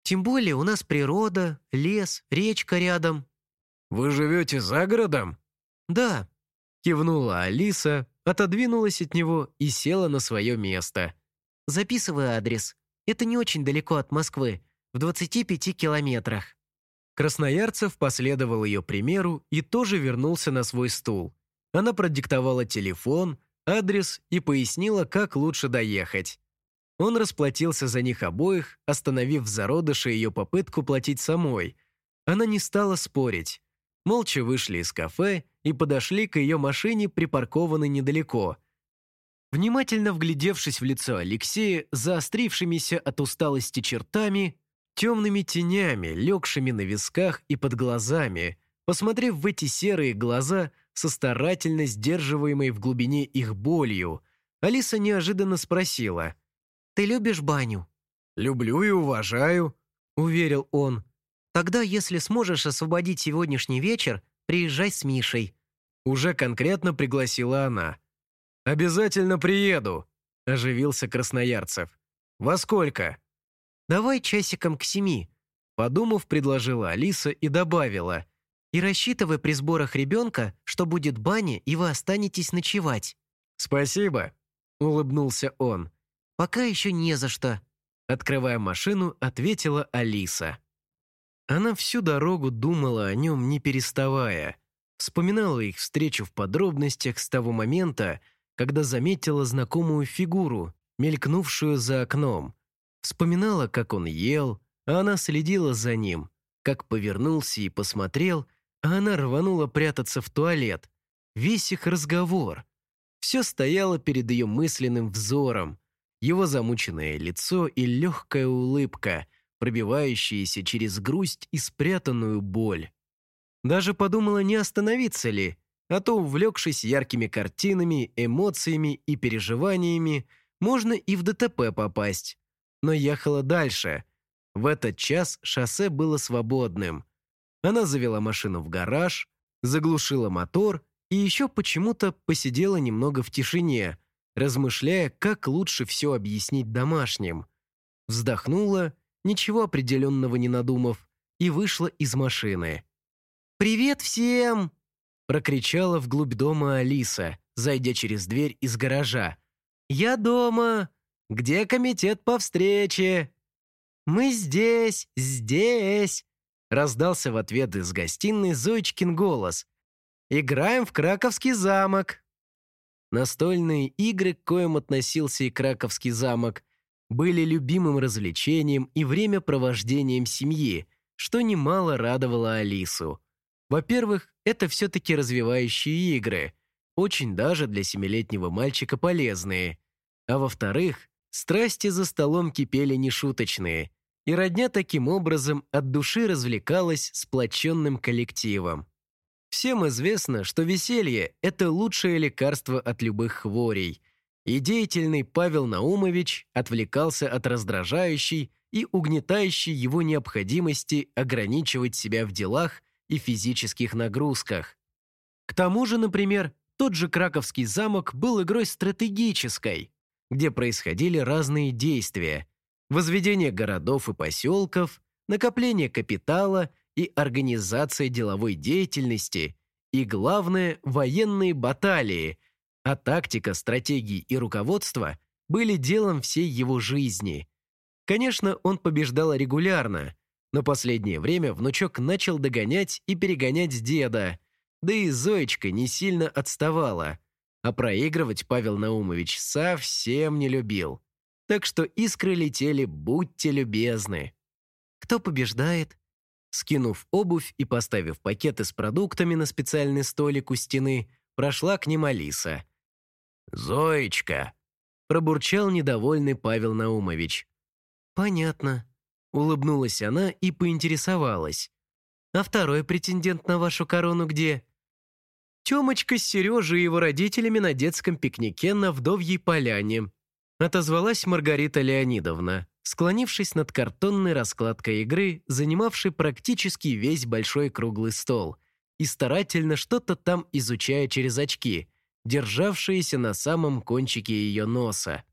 Тем более у нас природа, лес, речка рядом». «Вы живете за городом?» «Да», — кивнула Алиса, отодвинулась от него и села на свое место. «Записывай адрес. Это не очень далеко от Москвы, в 25 километрах». Красноярцев последовал ее примеру и тоже вернулся на свой стул. Она продиктовала телефон, адрес и пояснила, как лучше доехать. Он расплатился за них обоих, остановив в ее попытку платить самой. Она не стала спорить. Молча вышли из кафе и подошли к ее машине, припаркованной недалеко. Внимательно вглядевшись в лицо Алексея, заострившимися от усталости чертами, темными тенями, легшими на висках и под глазами, посмотрев в эти серые глаза со старательно сдерживаемой в глубине их болью, Алиса неожиданно спросила. «Ты любишь баню?» «Люблю и уважаю», — уверил он. «Тогда, если сможешь освободить сегодняшний вечер, приезжай с Мишей». Уже конкретно пригласила она. «Обязательно приеду», – оживился Красноярцев. «Во сколько?» «Давай часиком к семи», – подумав, предложила Алиса и добавила. «И рассчитывай при сборах ребенка, что будет баня, и вы останетесь ночевать». «Спасибо», – улыбнулся он. «Пока еще не за что», – открывая машину, ответила Алиса. Она всю дорогу думала о нем, не переставая. Вспоминала их встречу в подробностях с того момента, когда заметила знакомую фигуру, мелькнувшую за окном. Вспоминала, как он ел, а она следила за ним, как повернулся и посмотрел, а она рванула прятаться в туалет. Весь их разговор. Все стояло перед ее мысленным взором. Его замученное лицо и легкая улыбка, пробивающаяся через грусть и спрятанную боль. Даже подумала, не остановиться ли, а то, увлекшись яркими картинами, эмоциями и переживаниями, можно и в ДТП попасть. Но ехала дальше. В этот час шоссе было свободным. Она завела машину в гараж, заглушила мотор и еще почему-то посидела немного в тишине, размышляя, как лучше все объяснить домашним. Вздохнула, ничего определенного не надумав, и вышла из машины. «Привет всем!» Прокричала вглубь дома Алиса, зайдя через дверь из гаража. «Я дома! Где комитет по встрече?» «Мы здесь, здесь!» Раздался в ответ из гостиной Зоечкин голос. «Играем в Краковский замок!» Настольные игры, к коим относился и Краковский замок, были любимым развлечением и времяпровождением семьи, что немало радовало Алису. Во-первых, это все-таки развивающие игры, очень даже для семилетнего мальчика полезные. А во-вторых, страсти за столом кипели нешуточные, и родня таким образом от души развлекалась сплоченным коллективом. Всем известно, что веселье – это лучшее лекарство от любых хворей, и деятельный Павел Наумович отвлекался от раздражающей и угнетающей его необходимости ограничивать себя в делах и физических нагрузках. К тому же, например, тот же Краковский замок был игрой стратегической, где происходили разные действия – возведение городов и поселков, накопление капитала и организация деловой деятельности, и, главное, военные баталии, а тактика, стратегии и руководство были делом всей его жизни. Конечно, он побеждал регулярно – но последнее время внучок начал догонять и перегонять деда, да и Зоечка не сильно отставала. А проигрывать Павел Наумович совсем не любил. Так что искры летели «Будьте любезны». «Кто побеждает?» Скинув обувь и поставив пакеты с продуктами на специальный столик у стены, прошла к ним Алиса. «Зоечка!» – пробурчал недовольный Павел Наумович. «Понятно», Улыбнулась она и поинтересовалась. «А второй претендент на вашу корону где?» «Тёмочка с Сережей и его родителями на детском пикнике на Вдовьей поляне», отозвалась Маргарита Леонидовна, склонившись над картонной раскладкой игры, занимавшей практически весь большой круглый стол, и старательно что-то там изучая через очки, державшиеся на самом кончике ее носа.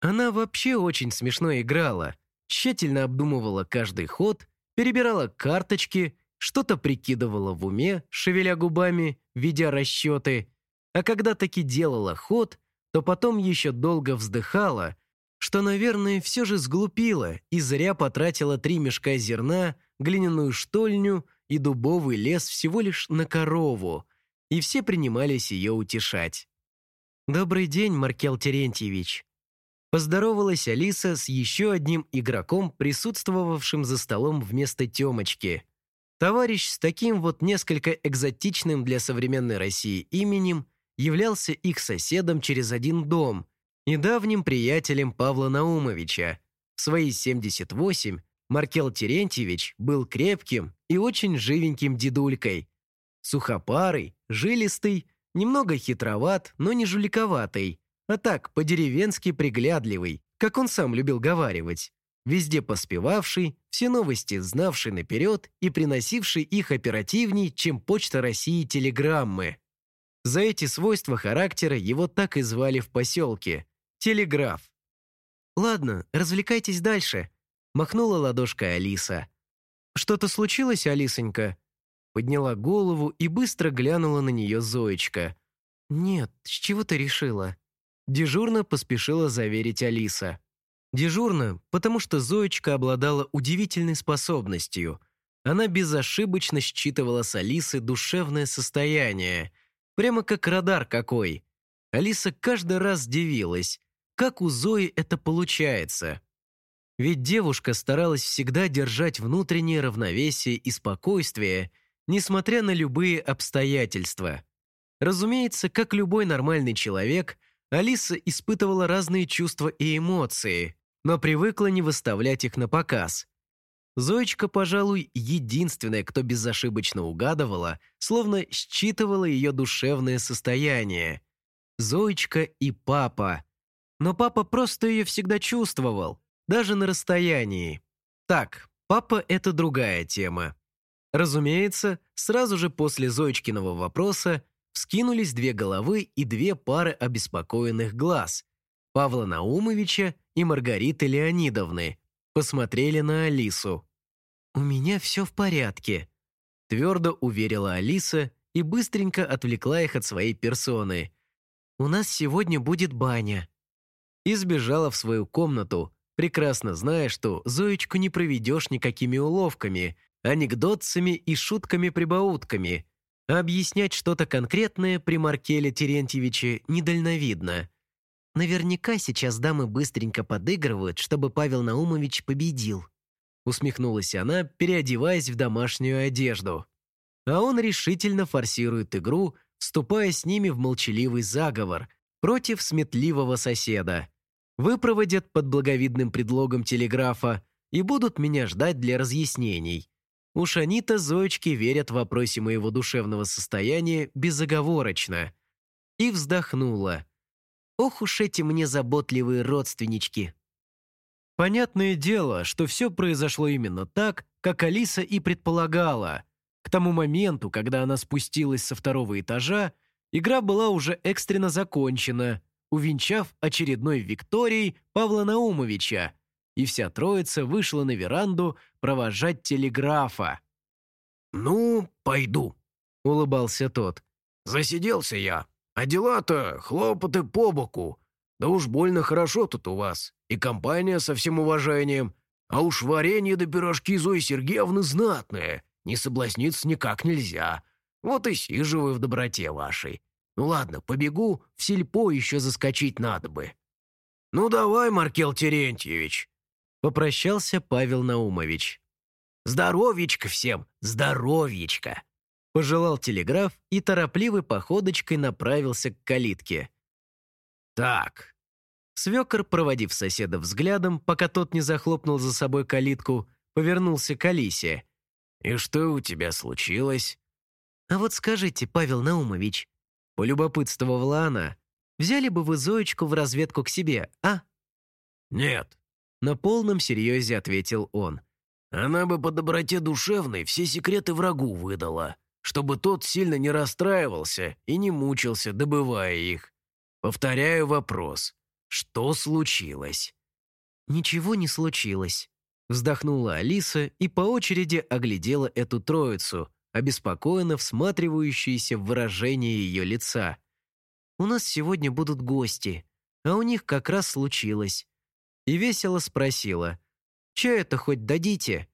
Она вообще очень смешно играла – тщательно обдумывала каждый ход, перебирала карточки, что-то прикидывала в уме, шевеля губами, ведя расчеты, а когда таки делала ход, то потом еще долго вздыхала, что, наверное, все же сглупила и зря потратила три мешка зерна, глиняную штольню и дубовый лес всего лишь на корову, и все принимались ее утешать. «Добрый день, Маркел Терентьевич», Поздоровалась Алиса с еще одним игроком, присутствовавшим за столом вместо Темочки. Товарищ с таким вот несколько экзотичным для современной России именем являлся их соседом через один дом и давним приятелем Павла Наумовича. В свои 78 Маркел Терентьевич был крепким и очень живеньким дедулькой. Сухопарый, жилистый, немного хитроват, но не жуликоватый, а так, по-деревенски приглядливый, как он сам любил говаривать. Везде поспевавший, все новости знавший наперед и приносивший их оперативней, чем Почта России телеграммы. За эти свойства характера его так и звали в поселке – Телеграф. «Ладно, развлекайтесь дальше», – махнула ладошкой Алиса. «Что-то случилось, Алисонька?» Подняла голову и быстро глянула на нее Зоечка. «Нет, с чего ты решила?» Дежурно поспешила заверить Алиса. Дежурно, потому что Зоечка обладала удивительной способностью. Она безошибочно считывала с Алисы душевное состояние. Прямо как радар какой. Алиса каждый раз дивилась, как у Зои это получается. Ведь девушка старалась всегда держать внутреннее равновесие и спокойствие, несмотря на любые обстоятельства. Разумеется, как любой нормальный человек – Алиса испытывала разные чувства и эмоции, но привыкла не выставлять их на показ. Зоечка, пожалуй, единственная, кто безошибочно угадывала, словно считывала ее душевное состояние. Зоечка и папа. Но папа просто ее всегда чувствовал, даже на расстоянии. Так, папа – это другая тема. Разумеется, сразу же после Зоечкиного вопроса вскинулись две головы и две пары обеспокоенных глаз. Павла Наумовича и Маргариты Леонидовны посмотрели на Алису. «У меня все в порядке», – твердо уверила Алиса и быстренько отвлекла их от своей персоны. «У нас сегодня будет баня». И сбежала в свою комнату, прекрасно зная, что Зоечку не проведешь никакими уловками, анекдотцами и шутками-прибаутками – а объяснять что-то конкретное при Маркеле Терентьевиче недальновидно. Наверняка сейчас дамы быстренько подыгрывают, чтобы Павел Наумович победил. Усмехнулась она, переодеваясь в домашнюю одежду. А он решительно форсирует игру, вступая с ними в молчаливый заговор против сметливого соседа. Выпроводят под благовидным предлогом телеграфа и будут меня ждать для разъяснений. Уж они-то Зоечке верят в вопросе моего душевного состояния безоговорочно. И вздохнула. Ох уж эти мне заботливые родственнички. Понятное дело, что все произошло именно так, как Алиса и предполагала. К тому моменту, когда она спустилась со второго этажа, игра была уже экстренно закончена, увенчав очередной викторией Павла Наумовича, и вся троица вышла на веранду провожать телеграфа. «Ну, пойду», — улыбался тот. «Засиделся я, а дела-то хлопоты по боку. Да уж больно хорошо тут у вас, и компания со всем уважением, а уж варенье да пирожки Зои Сергеевны знатные, не соблазниться никак нельзя. Вот и сижу в доброте вашей. Ну ладно, побегу, в сельпо еще заскочить надо бы». «Ну давай, Маркел Терентьевич», Попрощался Павел Наумович. «Здоровьечко всем! Здоровьечко!» Пожелал телеграф и торопливой походочкой направился к калитке. «Так». Свекор, проводив соседа взглядом, пока тот не захлопнул за собой калитку, повернулся к Алисе. «И что у тебя случилось?» «А вот скажите, Павел Наумович», — полюбопытствовала она, «взяли бы вы Зоечку в разведку к себе, а?» «Нет», на полном серьезе ответил он. «Она бы по доброте душевной все секреты врагу выдала, чтобы тот сильно не расстраивался и не мучился, добывая их. Повторяю вопрос. Что случилось?» «Ничего не случилось», — вздохнула Алиса и по очереди оглядела эту троицу, обеспокоенно всматривающуюся в выражение ее лица. «У нас сегодня будут гости, а у них как раз случилось и весело спросила. «Чая-то хоть дадите?»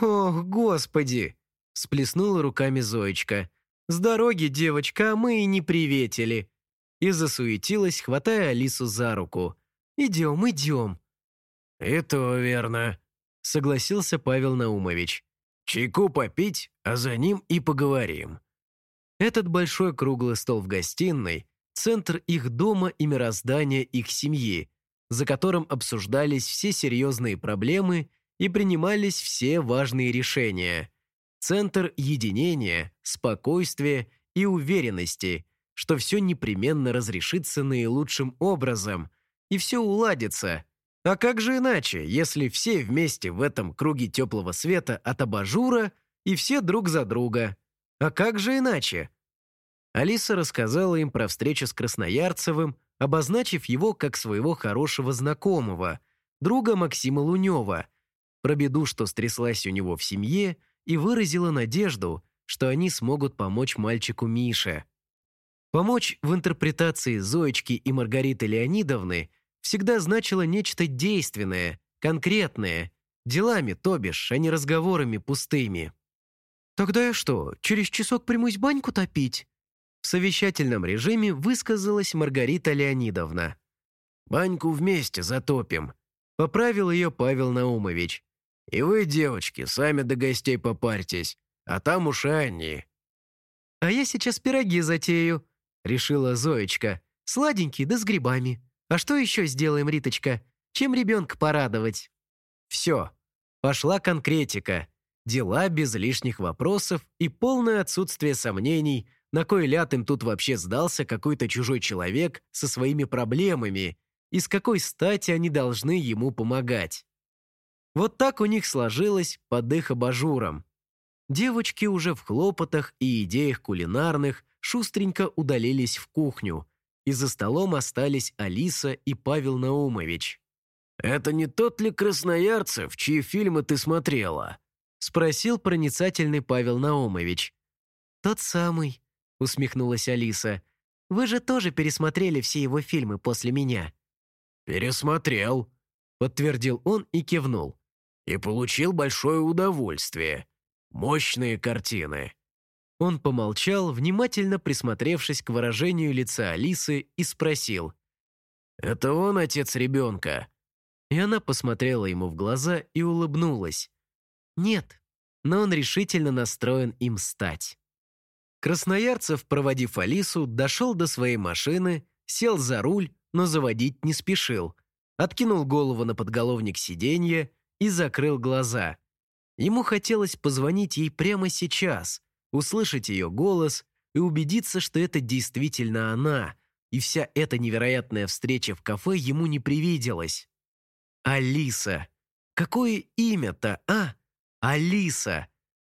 «Ох, господи!» – сплеснула руками Зоечка. «С дороги, девочка, а мы и не приветили!» И засуетилась, хватая Алису за руку. «Идем, идем!» «Это верно», – согласился Павел Наумович. «Чайку попить, а за ним и поговорим». Этот большой круглый стол в гостиной – центр их дома и мироздания их семьи, за которым обсуждались все серьезные проблемы и принимались все важные решения. Центр единения, спокойствия и уверенности, что все непременно разрешится наилучшим образом, и все уладится. А как же иначе, если все вместе в этом круге теплого света от абажура и все друг за друга? А как же иначе? Алиса рассказала им про встречу с Красноярцевым, обозначив его как своего хорошего знакомого, друга Максима Лунева, про беду, что стряслась у него в семье, и выразила надежду, что они смогут помочь мальчику Мише. Помочь в интерпретации Зоечки и Маргариты Леонидовны всегда значило нечто действенное, конкретное, делами, то бишь, а не разговорами пустыми. «Тогда я что, через часок примусь баньку топить?» В совещательном режиме высказалась Маргарита Леонидовна. «Баньку вместе затопим», — поправил ее Павел Наумович. «И вы, девочки, сами до гостей попарьтесь, а там уж они». «А я сейчас пироги затею», — решила Зоечка. «Сладенький, да с грибами. А что еще сделаем, Риточка? Чем ребенка порадовать?» Все. Пошла конкретика. Дела без лишних вопросов и полное отсутствие сомнений, на кой ляд им тут вообще сдался какой-то чужой человек со своими проблемами и с какой стати они должны ему помогать. Вот так у них сложилось под их абажуром. Девочки уже в хлопотах и идеях кулинарных шустренько удалились в кухню, и за столом остались Алиса и Павел Наумович. «Это не тот ли Красноярцев, чьи фильмы ты смотрела?» — спросил проницательный Павел Наумович. «Тот самый», — усмехнулась Алиса. «Вы же тоже пересмотрели все его фильмы после меня». «Пересмотрел», — подтвердил он и кивнул. «И получил большое удовольствие. Мощные картины. Он помолчал, внимательно присмотревшись к выражению лица Алисы, и спросил. «Это он отец ребенка?» И она посмотрела ему в глаза и улыбнулась. «Нет, но он решительно настроен им стать». Красноярцев, проводив Алису, дошел до своей машины, сел за руль, но заводить не спешил, откинул голову на подголовник сиденья и закрыл глаза. Ему хотелось позвонить ей прямо сейчас – услышать ее голос и убедиться, что это действительно она, и вся эта невероятная встреча в кафе ему не привиделась. Алиса. Какое имя-то, а? Алиса.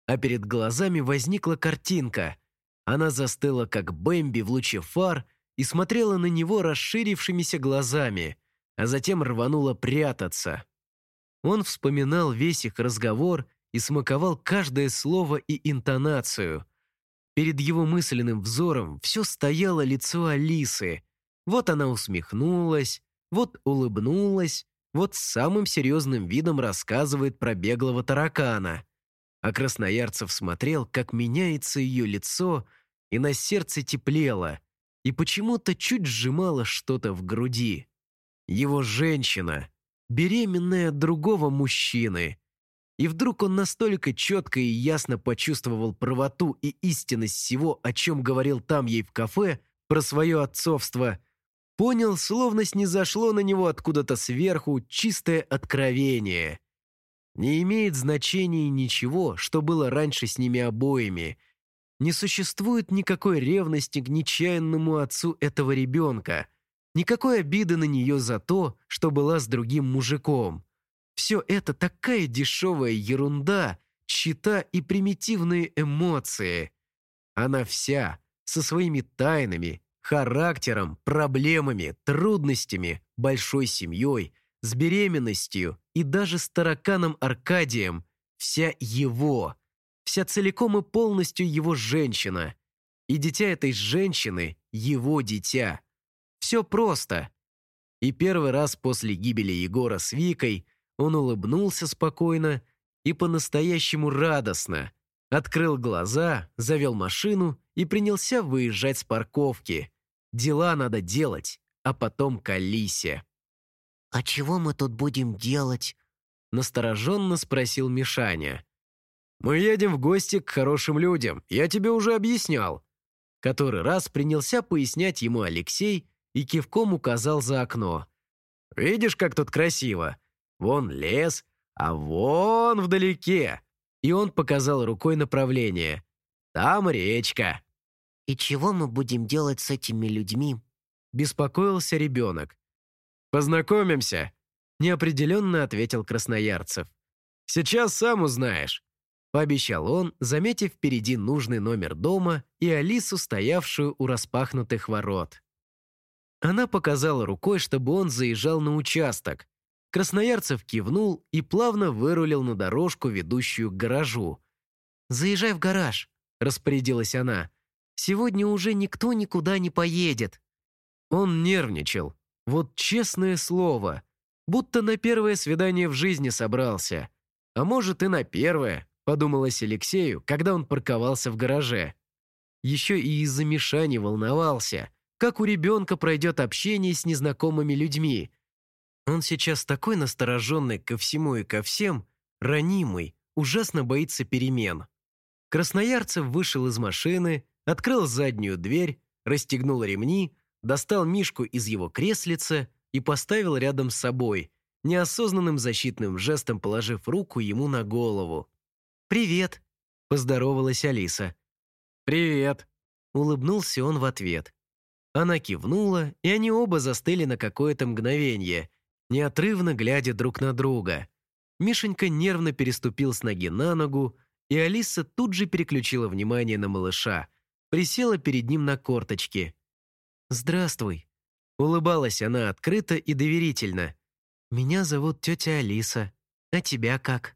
А перед глазами возникла картинка. Она застыла, как Бэмби в луче фар, и смотрела на него расширившимися глазами, а затем рванула прятаться. Он вспоминал весь их разговор и смаковал каждое слово и интонацию. Перед его мысленным взором все стояло лицо Алисы. Вот она усмехнулась, вот улыбнулась, вот с самым серьезным видом рассказывает про беглого таракана. А Красноярцев смотрел, как меняется ее лицо, и на сердце теплело, и почему-то чуть сжимало что-то в груди. Его женщина, беременная от другого мужчины, и вдруг он настолько четко и ясно почувствовал правоту и истинность всего, о чем говорил там ей в кафе, про свое отцовство, понял, словно снизошло на него откуда-то сверху чистое откровение. Не имеет значения ничего, что было раньше с ними обоими. Не существует никакой ревности к нечаянному отцу этого ребенка, никакой обиды на нее за то, что была с другим мужиком. Все это такая дешевая ерунда, чита и примитивные эмоции. Она вся, со своими тайнами, характером, проблемами, трудностями, большой семьей, с беременностью и даже с тараканом Аркадием, вся его, вся целиком и полностью его женщина. И дитя этой женщины – его дитя. Все просто. И первый раз после гибели Егора с Викой – он улыбнулся спокойно и по-настоящему радостно, открыл глаза, завел машину и принялся выезжать с парковки. Дела надо делать, а потом к Алисе. «А чего мы тут будем делать?» настороженно спросил Мишаня. «Мы едем в гости к хорошим людям, я тебе уже объяснял». Который раз принялся пояснять ему Алексей и кивком указал за окно. «Видишь, как тут красиво? Вон лес, а вон вдалеке!» И он показал рукой направление. «Там речка». «И чего мы будем делать с этими людьми?» Беспокоился ребенок. «Познакомимся», — неопределенно ответил Красноярцев. «Сейчас сам узнаешь», — пообещал он, заметив впереди нужный номер дома и Алису, стоявшую у распахнутых ворот. Она показала рукой, чтобы он заезжал на участок. Красноярцев кивнул и плавно вырулил на дорожку, ведущую к гаражу. «Заезжай в гараж», — распорядилась она. «Сегодня уже никто никуда не поедет». Он нервничал. Вот честное слово. Будто на первое свидание в жизни собрался. А может и на первое, подумалось Алексею, когда он парковался в гараже. Еще и из-за Мишани волновался, как у ребенка пройдет общение с незнакомыми людьми. Он сейчас такой настороженный ко всему и ко всем, ранимый, ужасно боится перемен. Красноярцев вышел из машины, открыл заднюю дверь, расстегнул ремни, достал Мишку из его креслица и поставил рядом с собой, неосознанным защитным жестом положив руку ему на голову. «Привет», – поздоровалась Алиса. «Привет», – улыбнулся он в ответ. Она кивнула, и они оба застыли на какое-то мгновение, неотрывно глядя друг на друга. Мишенька нервно переступил с ноги на ногу, и Алиса тут же переключила внимание на малыша, присела перед ним на корточки. «Здравствуй», — улыбалась она открыто и доверительно. «Меня зовут тетя Алиса. А тебя как?»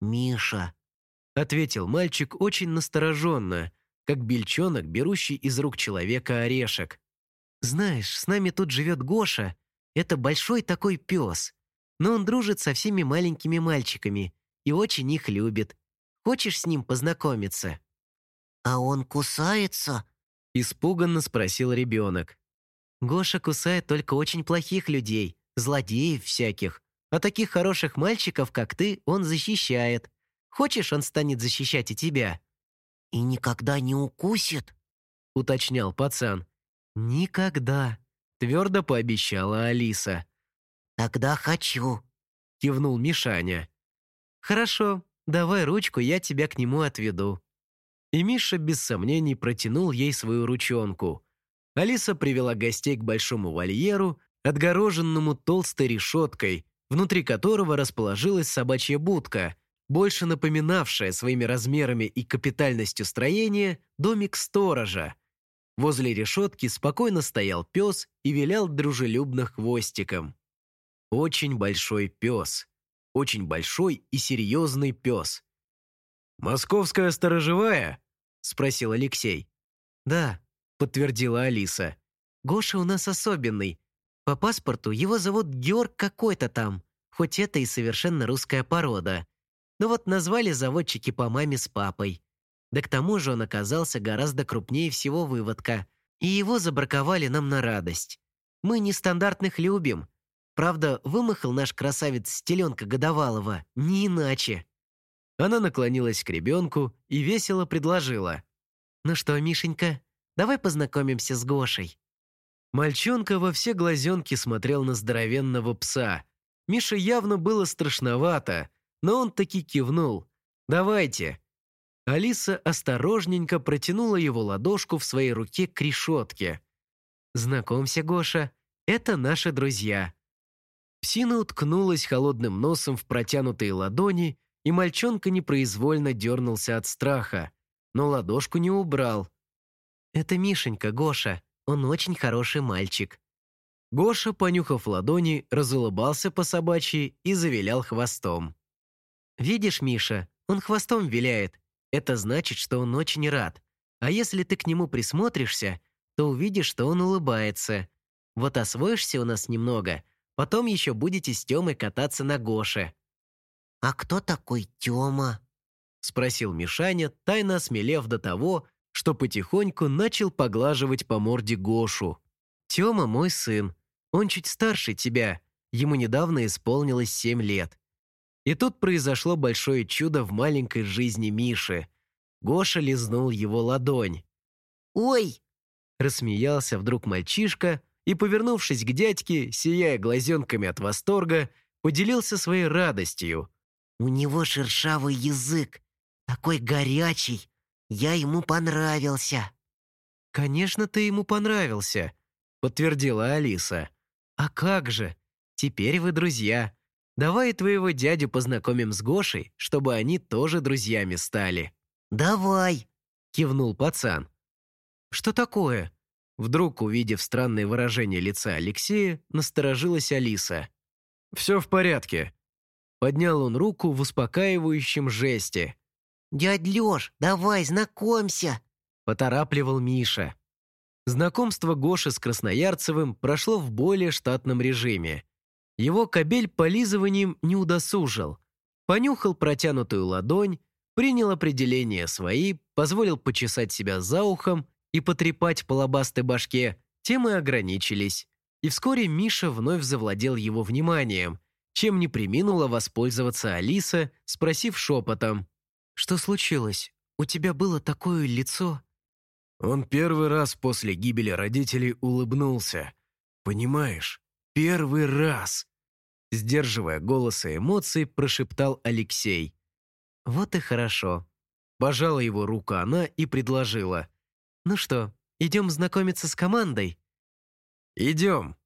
«Миша», — ответил мальчик очень настороженно, как бельчонок, берущий из рук человека орешек. «Знаешь, с нами тут живет Гоша. Это большой такой пес. Но он дружит со всеми маленькими мальчиками и очень их любит. Хочешь с ним познакомиться?» «А он кусается?» Испуганно спросил ребенок. Гоша кусает только очень плохих людей, злодеев всяких. А таких хороших мальчиков, как ты, он защищает. Хочешь, он станет защищать и тебя?» «И никогда не укусит?» — уточнял пацан. «Никогда», — твердо пообещала Алиса. «Тогда хочу», — кивнул Мишаня. «Хорошо, давай ручку, я тебя к нему отведу». И Миша без сомнений протянул ей свою ручонку. Алиса привела гостей к большому вольеру, отгороженному толстой решеткой, внутри которого расположилась собачья будка, больше напоминавшая своими размерами и капитальностью строения домик сторожа. Возле решетки спокойно стоял пес и вилял дружелюбно хвостиком. Очень большой пес. Очень большой и серьезный пес. «Московская сторожевая?» – спросил Алексей. «Да», – подтвердила Алиса. «Гоша у нас особенный. По паспорту его зовут Георг какой-то там, хоть это и совершенно русская порода. Но вот назвали заводчики по маме с папой. Да к тому же он оказался гораздо крупнее всего выводка, и его забраковали нам на радость. Мы нестандартных любим. Правда, вымахал наш красавец Стеленка Годовалова, не иначе». Она наклонилась к ребенку и весело предложила. «Ну что, Мишенька, давай познакомимся с Гошей». Мальчонка во все глазенки смотрел на здоровенного пса. Мише явно было страшновато, но он таки кивнул. «Давайте». Алиса осторожненько протянула его ладошку в своей руке к решетке. «Знакомься, Гоша, это наши друзья». Псина уткнулась холодным носом в протянутые ладони и мальчонка непроизвольно дернулся от страха, но ладошку не убрал. «Это Мишенька, Гоша, он очень хороший мальчик». Гоша, понюхав ладони, разулыбался по собачьи и завилял хвостом. «Видишь, Миша, он хвостом виляет. Это значит, что он очень рад. А если ты к нему присмотришься, то увидишь, что он улыбается. Вот освоишься у нас немного, потом еще будете с Тёмой кататься на Гоше. «А кто такой Тёма?» — спросил Мишаня, тайно осмелев до того, что потихоньку начал поглаживать по морде Гошу. «Тёма мой сын. Он чуть старше тебя. Ему недавно исполнилось семь лет». И тут произошло большое чудо в маленькой жизни Миши. Гоша лизнул его ладонь. Ой!» Рассмеялся вдруг мальчишка и, повернувшись к дядьке, сияя глазенками от восторга, поделился своей радостью. «У него шершавый язык, такой горячий. Я ему понравился». «Конечно, ты ему понравился», — подтвердила Алиса. «А как же? Теперь вы друзья. Давай твоего дядю познакомим с Гошей, чтобы они тоже друзьями стали». «Давай», — кивнул пацан. «Что такое?» Вдруг, увидев странное выражение лица Алексея, насторожилась Алиса. «Все в порядке». Поднял он руку в успокаивающем жесте. «Дядь Леш, давай, знакомься!» Поторапливал Миша. Знакомство Гоши с Красноярцевым прошло в более штатном режиме. Его кобель полизыванием не удосужил. Понюхал протянутую ладонь, принял определение свои, позволил почесать себя за ухом и потрепать по лобастой башке, тем и ограничились. И вскоре Миша вновь завладел его вниманием, чем не приминула воспользоваться Алиса, спросив шепотом. «Что случилось? У тебя было такое лицо?» Он первый раз после гибели родителей улыбнулся. Понимаешь, первый раз. Сдерживая голос и эмоции, прошептал Алексей. «Вот и хорошо». Пожала его руку она и предложила. «Ну что, идем знакомиться с командой?» «Идем»,